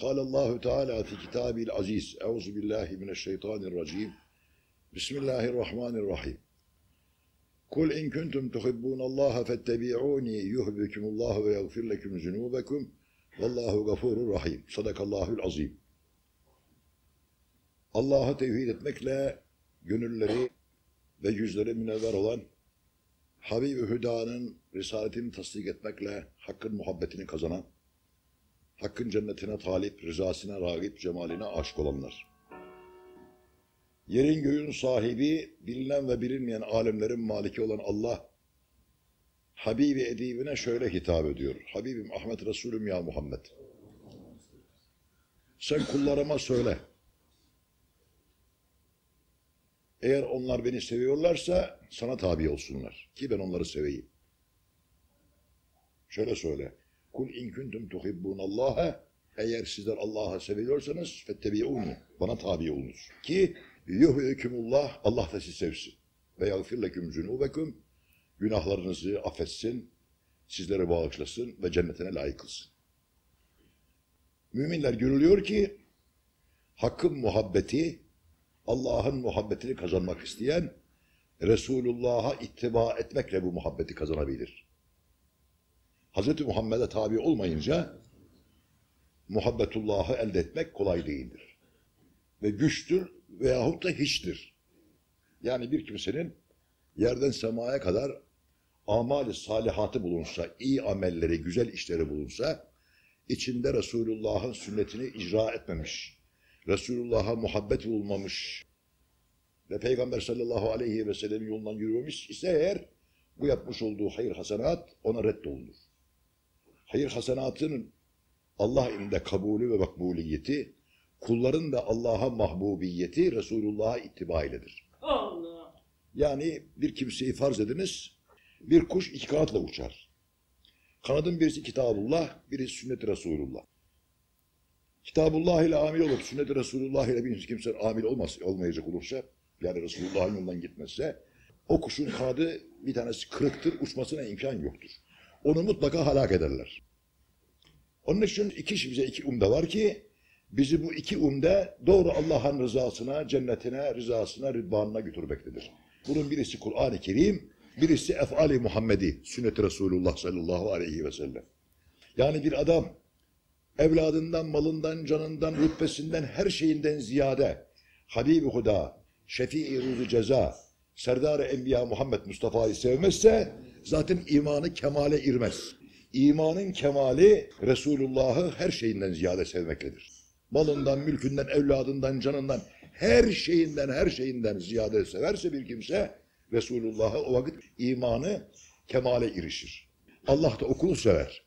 قال الله تعالى في كتابه العزيز أعوذ بالله من الشيطان الرجيم بسم الله الرحمن الرحيم قل إن كنتم تحبون الله فاتبعوني يحببكم الله ويغفر لكم ذنوبكم والله غفور rahim. Sadakallahul azim. Allah'a tevhid etmekle gönülleri ve yüzleri münevver olan Habib-i Hüda'nın risaletini tasdik etmekle Hakk'ın muhabbetini kazanan, Hakk'ın cennetine talip, rızasına rağip, cemaline aşık olanlar. Yerin göğün sahibi, bilinen ve bilinmeyen alemlerin maliki olan Allah, Habibi edibine şöyle hitap ediyor. Habibim Ahmet Resulüm ya Muhammed. Sen kullarıma söyle. Eğer onlar beni seviyorlarsa sana tabi olsunlar. Ki ben onları seveyim. Şöyle söyle. Kul in kuntum tuhibbunallaha eğer sizler Allah'ı seviyorsanız fettebi'uni. Bana tabi olunuz. Ki yuhvikumullah Allah da sizi sevsin. Ve yagfir leküm zunubekum günahlarınızı affetsin, sizlere bağışlasın ve cennetine layık kılsın. Müminler görülüyor ki Hakk'ın muhabbeti, Allah'ın muhabbetini kazanmak isteyen Resulullah'a ittiba etmekle bu muhabbeti kazanabilir. Hz. Muhammed'e tabi olmayınca muhabbetullah'ı elde etmek kolay değildir. Ve güçtür veyahut da hiçtir. Yani bir kimsenin yerden semaya kadar amali salihatı bulunsa, iyi amelleri, güzel işleri bulunsa, içinde Resulullah'ın sünnetini icra etmemiş, Resulullah'a muhabbet bulmamış ve Peygamber sallallahu aleyhi ve sellem yolundan yürümemiş ise eğer bu yapmış olduğu hayır hasenat ona reddolunur. Hayır hasenatının Allah indinde kabulü ve makbuliyeti, kulların da Allah'a mahbubiyeti Resulullah'a ittiba iledir. Allah. Yani bir kimseyi farz ediniz, bir kuş iki kanatla uçar. Kanadın birisi Kitabullah, birisi Sünnet-i Resulullah. Kitabullah ile amil olup Sünnet-i Resulullah ile bir kimse amil olmaz, olmayacak olursa, yani Resulullah'ın yolundan gitmezse, o kuşun kanadı bir tanesi kırıktır, uçmasına imkan yoktur. Onu mutlaka halak ederler. Onun için iki bize iki umde var ki, bizi bu iki umde doğru Allah'ın rızasına, cennetine, rızasına, rıdvanına götürmektedir. Bunun birisi Kur'an-ı Kerim, birisi Ef'ali Muhammedi, sünnet-i Resulullah sallallahu aleyhi ve sellem. Yani bir adam evladından, malından, canından, rütbesinden, her şeyinden ziyade Habib-i Huda, Şefii Ruzu Ceza, Serdar-ı Enbiya Muhammed Mustafa'yı sevmezse zaten imanı kemale irmez. İmanın kemali Resulullah'ı her şeyinden ziyade sevmektedir. Malından, mülkünden, evladından, canından, her şeyinden, her şeyinden ziyade severse bir kimse Resulullah'ı o vakit imanı kemale erişir. Allah da okulu sever.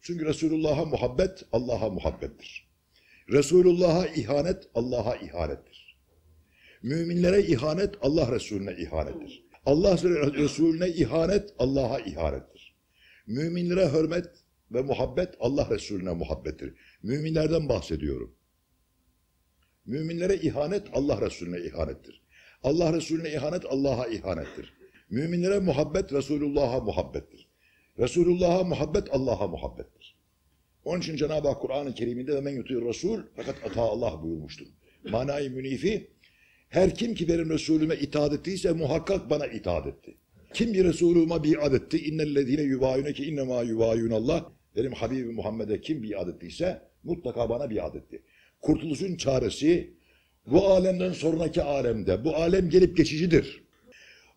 Çünkü Resulullah'a muhabbet Allah'a muhabbettir. Resulullah'a ihanet Allah'a ihanettir. Müminlere ihanet Allah Resulüne ihanettir. Allah Resulüne ihanet Allah'a ihanettir. Müminlere hürmet ve muhabbet Allah Resulüne muhabbettir. Müminlerden bahsediyorum. Müminlere ihanet Allah Resulüne ihanettir. Allah Resulüne ihanet Allah'a ihanettir. Müminlere muhabbet Resulullah'a muhabbettir. Resulullah'a muhabbet Allah'a muhabbettir. Onun için Cenab-ı Hak Kur'an-ı Kerim'inde de men yutuyor Resul fakat ata Allah buyurmuştur. Manayı münifi her kim ki benim Resulüme itaat ettiyse muhakkak bana itaat etti. Kim bir Resulüme biat etti innellezine yubayuneke innema yubayunallah benim Habibim Muhammed'e kim biat ettiyse mutlaka bana biat etti. Kurtuluşun çaresi bu alemden sonraki alemde. Bu alem gelip geçicidir.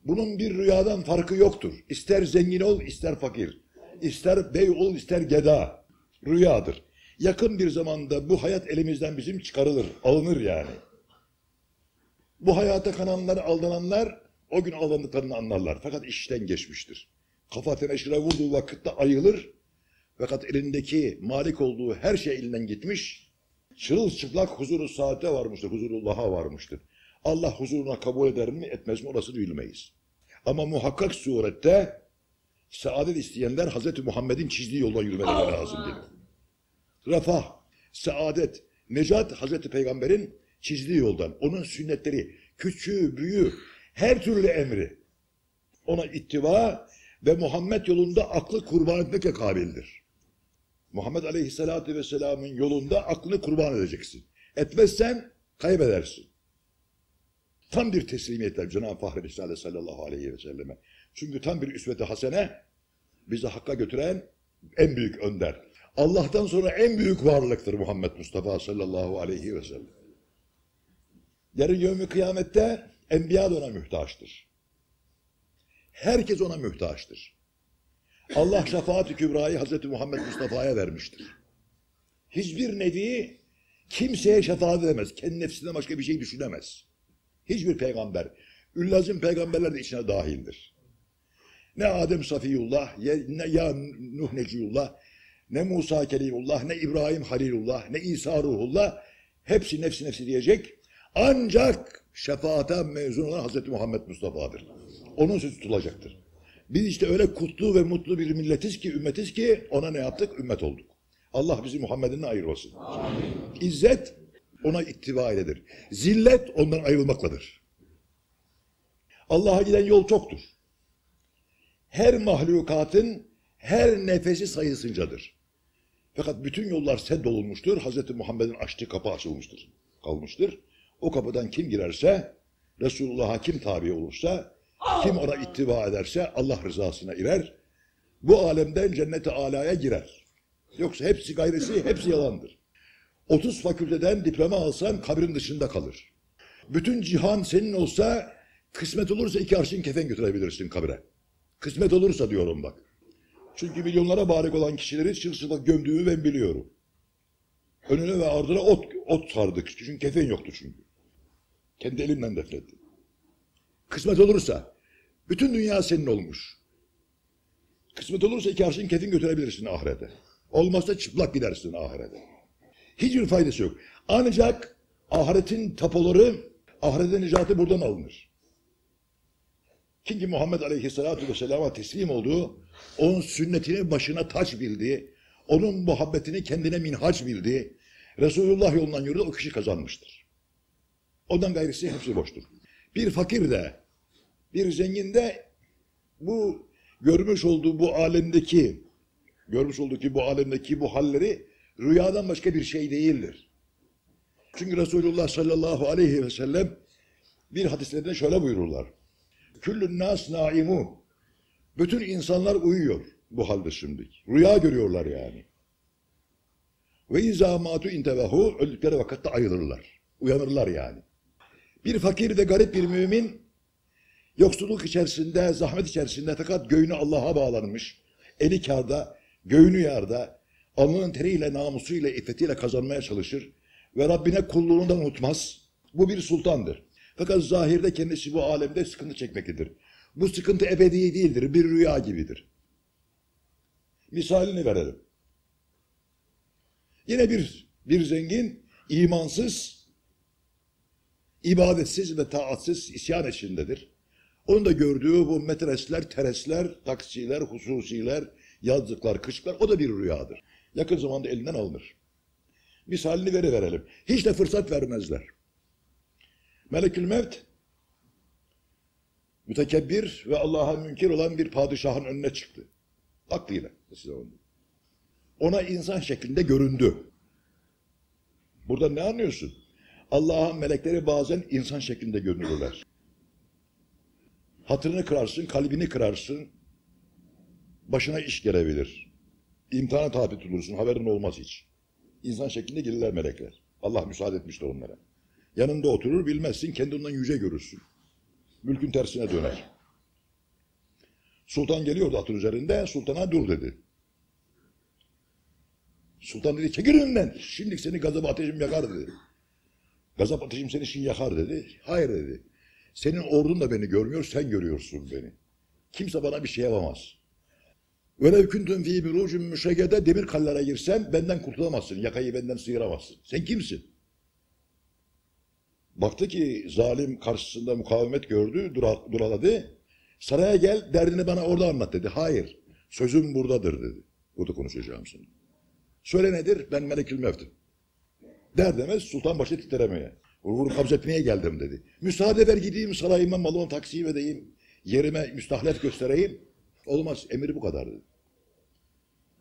Bunun bir rüyadan farkı yoktur. İster zengin ol, ister fakir. İster bey ol, ister geda. Rüyadır. Yakın bir zamanda bu hayat elimizden bizim çıkarılır, alınır yani. Bu hayata kananlar, aldananlar o gün aldandıklarını anlarlar. Fakat işten geçmiştir. Kafa teneşire vurduğu vakitte ayılır. Fakat elindeki malik olduğu her şey elinden gitmiş. Çırılçıplak huzuru saate varmıştır, huzurullah'a varmıştır. Allah huzuruna kabul eder mi etmez mi orası bilmeyiz. Ama muhakkak surette saadet isteyenler Hazreti Muhammed'in çizdiği yoldan yürümeleri lazım dedi. Refah, saadet, necat Hazreti Peygamber'in çizdiği yoldan. Onun sünnetleri, küçüğü, büyüğü, her türlü emri. Ona ittiba ve Muhammed yolunda aklı kurban etmekle kabildir. Muhammed Aleyhisselatü Vesselam'ın yolunda aklını kurban edeceksin. Etmezsen kaybedersin. Tam bir teslimiyetler Cenab-ı Fahri Risale sallallahu aleyhi ve selleme. Çünkü tam bir üsveti hasene bizi hakka götüren en büyük önder. Allah'tan sonra en büyük varlıktır Muhammed Mustafa sallallahu aleyhi ve sellem. Yarın yevmi kıyamette enbiya da ona mühtaçtır. Herkes ona mühtaçtır. Allah şefaat-i kübrayı Hazreti Muhammed Mustafa'ya vermiştir. Hiçbir nevi kimseye şefaat edemez. Kendi nefsinden başka bir şey düşünemez. Hiçbir peygamber. Üllazim peygamberler de içine dahildir. Ne Adem Safiyullah, ne ya Nuh Neciyullah, ne Musa Kelimullah, ne İbrahim Halilullah, ne İsa Ruhullah hepsi nefsi nefsi diyecek. Ancak şefaate mezun olan Hazreti Muhammed Mustafa'dır. Onun sözü tutulacaktır. Biz işte öyle kutlu ve mutlu bir milletiz ki, ümmetiz ki ona ne yaptık? Ümmet olduk. Allah bizi Muhammed'in ayırmasın. Amin. İzzet ona ittiba iledir. Zillet ondan ayrılmakladır. Allah'a giden yol çoktur. Her mahlukatın her nefesi sayısıncadır. Fakat bütün yollar sed olunmuştur. Hz. Muhammed'in açtığı kapı açılmıştır. Kalmıştır. O kapıdan kim girerse, Resulullah'a kim tabi olursa, kim ona ittiba ederse Allah rızasına irer. Bu alemden cennete alaya girer. Yoksa hepsi gayrisi, hepsi yalandır. 30 fakülteden diploma alsan kabrin dışında kalır. Bütün cihan senin olsa kısmet olursa iki arşın kefen götürebilirsin kabre. Kısmet olursa diyorum bak. Çünkü milyonlara barik olan kişileri çırılçıplak gömdüğümü ben biliyorum. Önüne ve ardına ot, ot sardık. Çünkü kefen yoktu çünkü. Kendi elimden defnettim. Kısmet olursa bütün dünya senin olmuş. Kısmet olursa iki arşın kefen götürebilirsin ahirete. Olmazsa çıplak gidersin ahirete. Hiçbir faydası yok. Ancak ahiretin tapoları, ahiretin icatı buradan alınır. Çünkü Muhammed Aleyhisselatü Vesselam'a teslim olduğu, onun sünnetini başına taç bildi, onun muhabbetini kendine minhaç bildi, Resulullah yolundan yürüdü, o kişi kazanmıştır. Ondan gayrisi hepsi boştur. Bir fakir de, bir zengin de bu görmüş olduğu bu alemdeki, görmüş olduğu ki bu alemdeki bu halleri rüyadan başka bir şey değildir. Çünkü Resulullah sallallahu aleyhi ve sellem bir hadislerinde şöyle buyururlar. Küllün nas naimu. Bütün insanlar uyuyor bu halde şimdi. Rüya görüyorlar yani. Ve izâ mâtu intevehu öldükleri vakitte ayılırlar. Uyanırlar yani. Bir fakir de garip bir mümin yoksulluk içerisinde, zahmet içerisinde fakat göğünü Allah'a bağlanmış. Eli kârda, göğünü yarda, alnının teriyle, namusuyla, iffetiyle kazanmaya çalışır ve Rabbine kulluğundan unutmaz. Bu bir sultandır. Fakat zahirde kendisi bu alemde sıkıntı çekmektedir. Bu sıkıntı ebedi değildir, bir rüya gibidir. Misalini verelim. Yine bir, bir zengin, imansız, ibadetsiz ve taatsiz isyan içindedir. Onun da gördüğü bu metresler, teresler, taksiler, hususiler, yazlıklar, kışklar o da bir rüyadır. Yakın zamanda elinden alınır. Misalini veri verelim. Hiç de fırsat vermezler. Melekül Mevt mütekebbir ve Allah'a münkir olan bir padişahın önüne çıktı. Aklıyla. Ona insan şeklinde göründü. Burada ne anlıyorsun? Allah'ın melekleri bazen insan şeklinde görünürler. Hatırını kırarsın, kalbini kırarsın. Başına iş gelebilir. İmtihana tabi tutulursun, haberin olmaz hiç. İnsan şeklinde gelirler melekler. Allah müsaade etmiştir onlara. Yanında oturur bilmezsin, kendinden yüce görürsün. Mülkün tersine döner. Sultan geliyordu atın üzerinde, sultana dur dedi. Sultan dedi, çekil önünden, şimdi seni gazap ateşim yakar dedi. Gazap ateşim seni şimdi yakar dedi. Hayır dedi. Senin ordun da beni görmüyor, sen görüyorsun beni. Kimse bana bir şey yapamaz. Velev küntün fî birucun müşeggede demir kallara girsen benden kurtulamazsın. Yakayı benden sıyıramazsın. Sen kimsin? Baktı ki zalim karşısında mukavemet gördü, dura, duraladı. Saraya gel, derdini bana orada anlat dedi. Hayır, sözüm buradadır dedi. Burada konuşacağım şimdi. Söyle nedir? Ben Melekül Mevt'im. Der demez sultan başı titremeye. Ruhunu kabz etmeye geldim dedi. Müsaade ver gideyim sarayıma malımı taksim edeyim. Yerime müstahlet göstereyim. Olmaz, emir bu kadar dedi.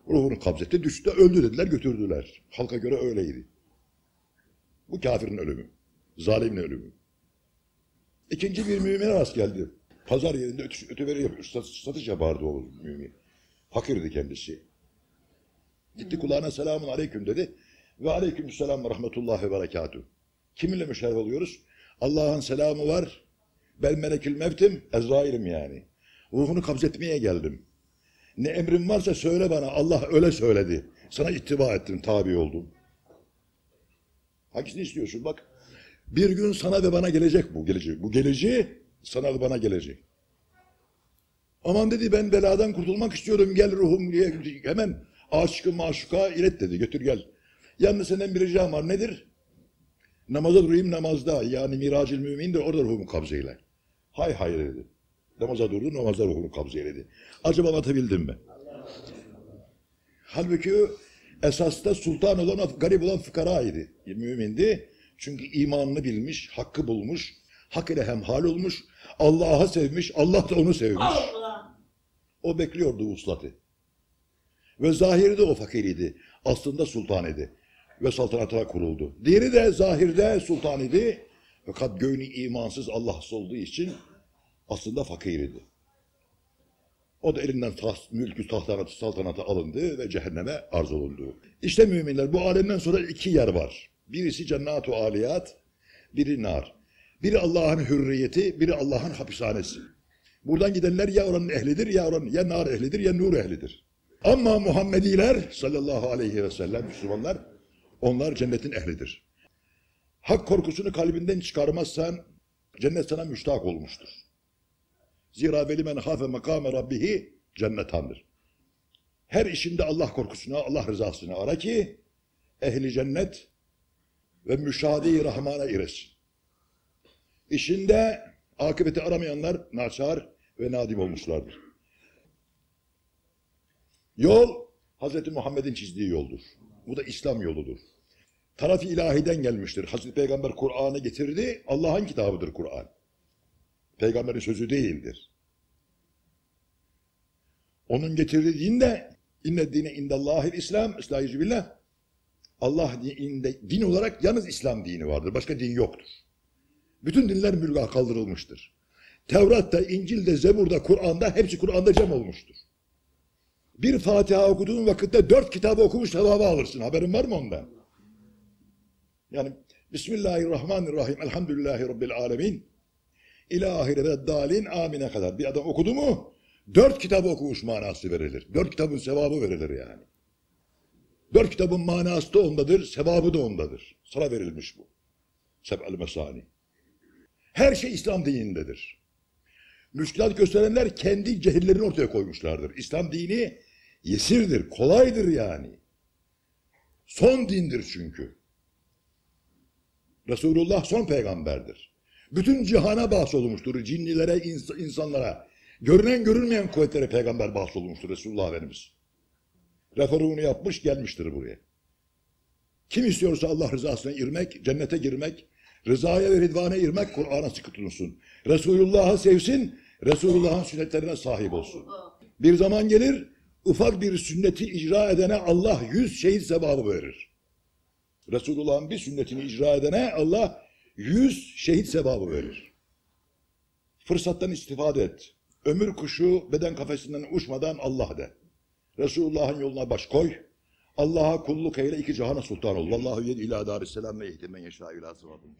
Ruhunu kabzetti, düştü, öldü dediler, götürdüler. Halka göre öyleydi. Bu kafirin ölümü. Zalimin ölümü. İkinci bir mümine rast geldi. Pazar yerinde ötü, ötüveri yapıyor. Sat, satış yapardı o mümin. Fakirdi kendisi. Gitti kulağına selamun aleyküm dedi. Ve aleyküm selam ve rahmetullahi ve berekatuhu. Kiminle müşerref oluyoruz? Allah'ın selamı var. Ben melekül mevtim, Ezrail'im yani. Ruhunu kabzetmeye geldim. Ne emrin varsa söyle bana. Allah öyle söyledi. Sana ittiba ettim, tabi oldum. Hangisini istiyorsun bak. Bir gün sana ve bana gelecek bu gelecek. Bu geleceği sana ve bana gelecek. Aman dedi ben beladan kurtulmak istiyorum gel ruhum diye hemen aşkı maşuka ilet dedi götür gel. Yalnız senden bir ricam var nedir? Namaza durayım namazda yani miracil mümin de orada ruhumu kabzeyle. Hay hay dedi. Namaza durdu namazda ruhumu kabzeyledi. Acaba anlatabildim mi? Halbuki esasta sultan olan, garip olan fıkaraydı. Mümindi. Çünkü imanını bilmiş, hakkı bulmuş, hak ile hemhal olmuş, Allah'a sevmiş, Allah da onu sevmiş. Allah. O bekliyordu uslatı. Ve zahirde o fakiriydi. Aslında sultan idi. Ve saltanatına kuruldu. Diğeri de zahirde sultan idi. Fakat göğünü imansız Allahsız olduğu için aslında fakir idi. O da elinden taht, mülkü tahtanatı, saltanatı alındı ve cehenneme arz olundu. İşte müminler bu alemden sonra iki yer var. Birisi cennet-u aliyat, biri nar. Biri Allah'ın hürriyeti, biri Allah'ın hapishanesi. Buradan gidenler ya oranın ehlidir, ya oranın ya nar ehlidir, ya nur ehlidir. Ama Muhammediler sallallahu aleyhi ve sellem Müslümanlar, onlar cennetin ehlidir. Hak korkusunu kalbinden çıkarmazsan cennet sana müştak olmuştur. Zira veli men hafe makame rabbihi cennetandır. Her işinde Allah korkusuna, Allah rızasını ara ki ehli cennet ve müşahede-i rahmana iresin. İşinde akıbeti aramayanlar naçar ve nadim olmuşlardır. Yol Hz. Muhammed'in çizdiği yoldur. Bu da İslam yoludur. Taraf-ı ilahiden gelmiştir. Hazreti Peygamber Kur'an'ı getirdi. Allah'ın kitabıdır Kur'an. Peygamberin sözü değildir. Onun getirdiği din de inne dine indallahil İslam, İslahi billah. Allah dininde, din olarak yalnız İslam dini vardır. Başka din yoktur. Bütün dinler mülga kaldırılmıştır. Tevrat'ta, İncil'de, Zebur'da, Kur'an'da hepsi Kur'an'da cem olmuştur. Bir Fatiha okuduğun vakitte dört kitabı okumuş sevabı alırsın. Haberin var mı ondan? Yani Bismillahirrahmanirrahim. Elhamdülillahi Rabbil alemin. İlahire ve dalin amine kadar. Bir adam okudu mu dört kitabı okumuş manası verilir. Dört kitabın sevabı verilir yani. Dört kitabın manası da ondadır, sevabı da ondadır. Sana verilmiş bu. Seb'el mesani. Her şey İslam dinindedir. Müşkilat gösterenler kendi cehillerini ortaya koymuşlardır. İslam dini yesirdir, kolaydır yani. Son dindir çünkü. Resulullah son peygamberdir. Bütün cihana bahsolmuştur. Cinnilere, ins- insanlara. Görünen görünmeyen kuvvetlere peygamber bahsolmuştur Resulullah Efendimiz. Referunu yapmış gelmiştir buraya. Kim istiyorsa Allah rızasına irmek, cennete girmek, rızaya ve ridvana irmek, Kur'an'a sıkı tutunsun. Resulullah'ı sevsin, Resulullah'ın sünnetlerine sahip olsun. Bir zaman gelir, ufak bir sünneti icra edene Allah yüz şehit sevabı verir. Resulullah'ın bir sünnetini icra edene Allah yüz şehit sevabı verir. Fırsattan istifade et. Ömür kuşu beden kafesinden uçmadan Allah de. Resulullah'ın yoluna baş koy. Allah'a kulluk eyle iki cihana sultan ol. Vallahu yedi ila darisselam ve ihtimen yeşâ ilâ sıvatın.